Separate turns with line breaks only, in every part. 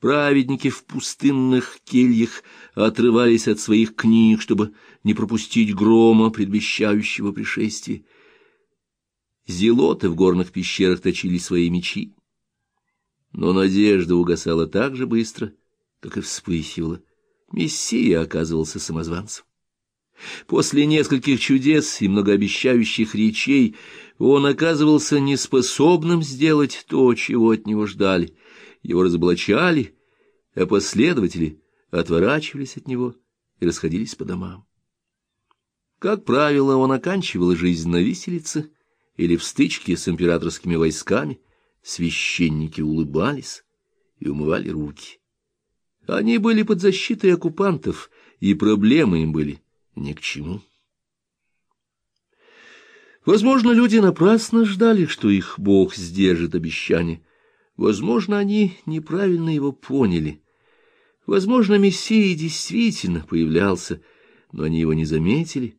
Праведники в пустынных кельях отрывались от своих книг, чтобы не пропустить грома, предвещающего пришествие. Зелоты в горных пещерах точили свои мечи. Но надежда угасала так же быстро, как и вспыхивала. Мессия оказывался самозванцем. После нескольких чудес и многообещающих речей он оказывался неспособным сделать то, чего от него ждали. Его разоблачали, а последователи отворачивались от него и расходились по домам. Как правило, он оканчивал жизнь на виселице или в стычке с императорскими войсками, священники улыбались и умывали руки. Они были под защитой оккупантов, и проблемы им были ни к чему. Возможно, люди напрасно ждали, что их Бог сдержит обещание. Возможно, они неправильно его поняли. Возможно, Мессия действительно появлялся, но они его не заметили.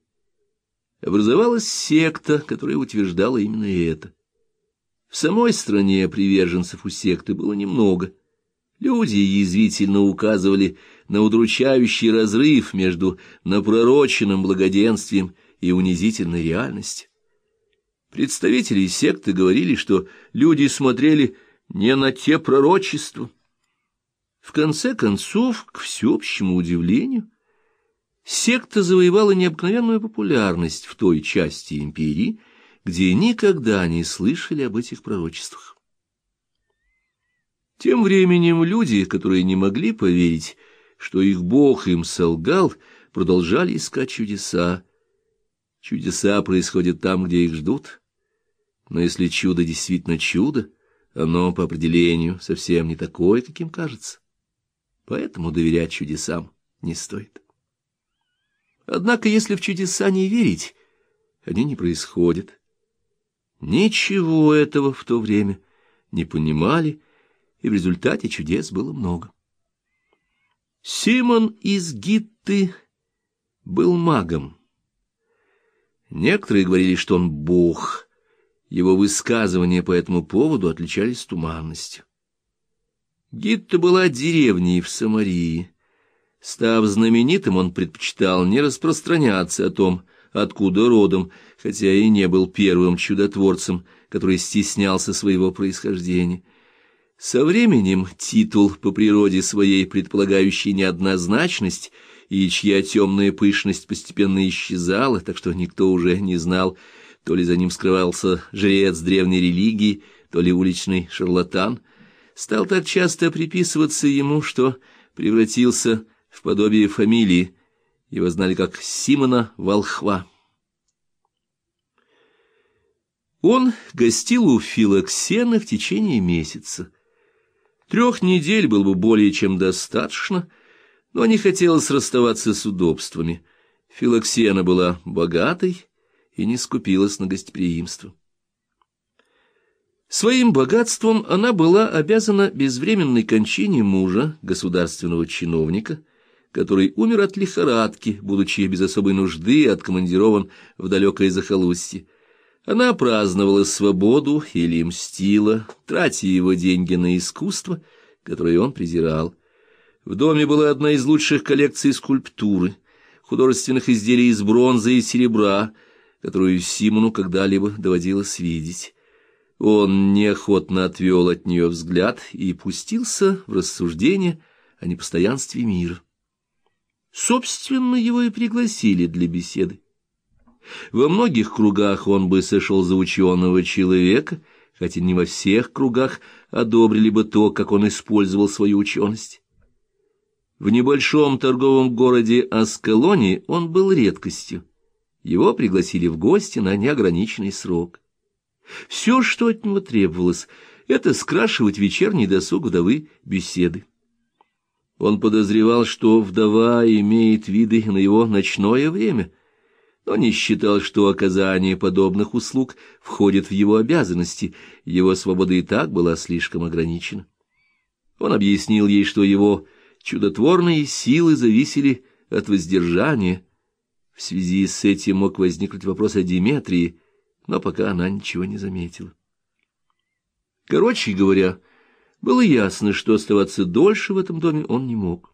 Образовалась секта, которая утверждала именно это. В самой стране приверженцев у секты было немного. Люди язвительно указывали на удручающий разрыв между напророченным благоденствием и унизительной реальностью. Представители секты говорили, что люди смотрели не на те пророчества. В конце концов, к всеобщему удивлению, секта завоевала необыкновенную популярность в той части империи, где никогда не слышали об этих пророчествах. Тем временем люди, которые не могли поверить, что их Бог им солгал, продолжали искать чудеса. Чудеса происходят там, где их ждут. Но если чудо действительно чудо, оно по определению совсем не такое, каким кажется. Поэтому доверять чудесам не стоит. Однако, если в чудеса не верить, они не происходят. Ничего этого в то время не понимали, и в результате чудес было много. Симон из Гитты был магом. Некоторые говорили, что он бог. Его высказывания по этому поводу отличались туманностью. Гитта была деревней в Самарии. Став знаменитым, он предпочитал не распространяться о том, откуда родом, хотя и не был первым чудотворцем, который стеснялся своего происхождения. Со временем титул, по природе своей предполагающий неоднозначность, и чья темная пышность постепенно исчезала, так что никто уже не знал, то ли за ним скрывался жрец древней религии, то ли уличный шарлатан, стал так часто приписываться ему, что превратился в подобие фамилии, его знали как Симона Волхва. Он гостил у Филоксена в течение месяца. Трех недель было бы более чем достаточно, но не хотелось расставаться с удобствами. Филоксена была богатой и не скупилась на гостеприимство. Своим богатством она была обязана безвременной кончине мужа, государственного чиновника, который умер от лихорадки, будучи без особой нужды откомандирован в далекое захолустье. Она праздновала свободу или мстила, тратя его деньги на искусство, которое он презирал. В доме была одна из лучших коллекций скульптуры, художественных изделий из бронзы и серебра, которую Симону когда-либо доводилось видеть. Он неохотно отвел от нее взгляд и пустился в рассуждение о непостоянстве мира. Собственно, его и пригласили для беседы. Во многих кругах он бы сошел за ученого человека, хотя не во всех кругах одобрили бы то, как он использовал свою ученость. В небольшом торговом городе Аскалоне он был редкостью. Его пригласили в гости на неограниченный срок. Все, что от него требовалось, это скрашивать вечерний досуг вдовы беседы. Он подозревал, что вдова имеет виды на его ночное время, но не считал, что оказание подобных услуг входит в его обязанности, его свобода и так была слишком ограничена. Он объяснил ей, что его чудотворные силы зависели от воздержания. В связи с этим мог возникнуть вопрос о Диметрии, но пока она ничего не заметила. Короче говоря, Было ясно, что оставаться дольше в этом доме он не мог.